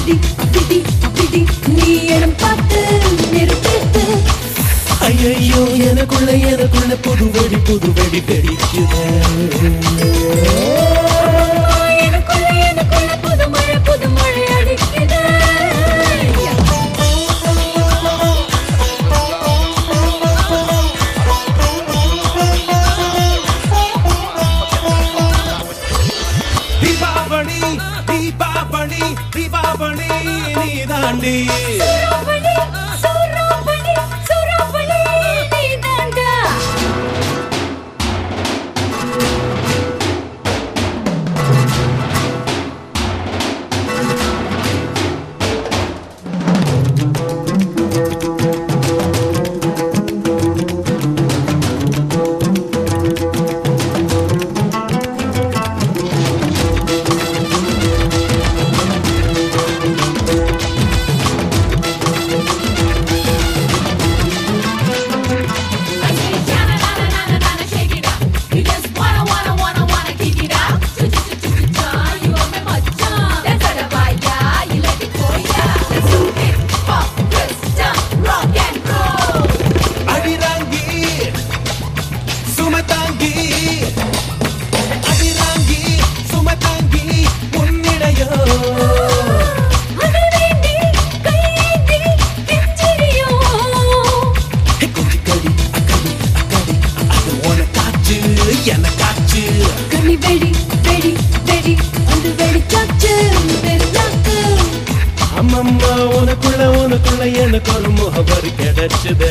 திதி திதி திதி நீ எனும் பாட்டு நெருப்பித்து ஐயோ எனக்குள்ள எனக்குள்ள புது வெடி புது வெடி சிரோமணி நீ தாண்டி அம்மம்மா உனக்குள்ள உனக்குள்ள எனக்கு ஒரு முகவரி கிடைச்சது.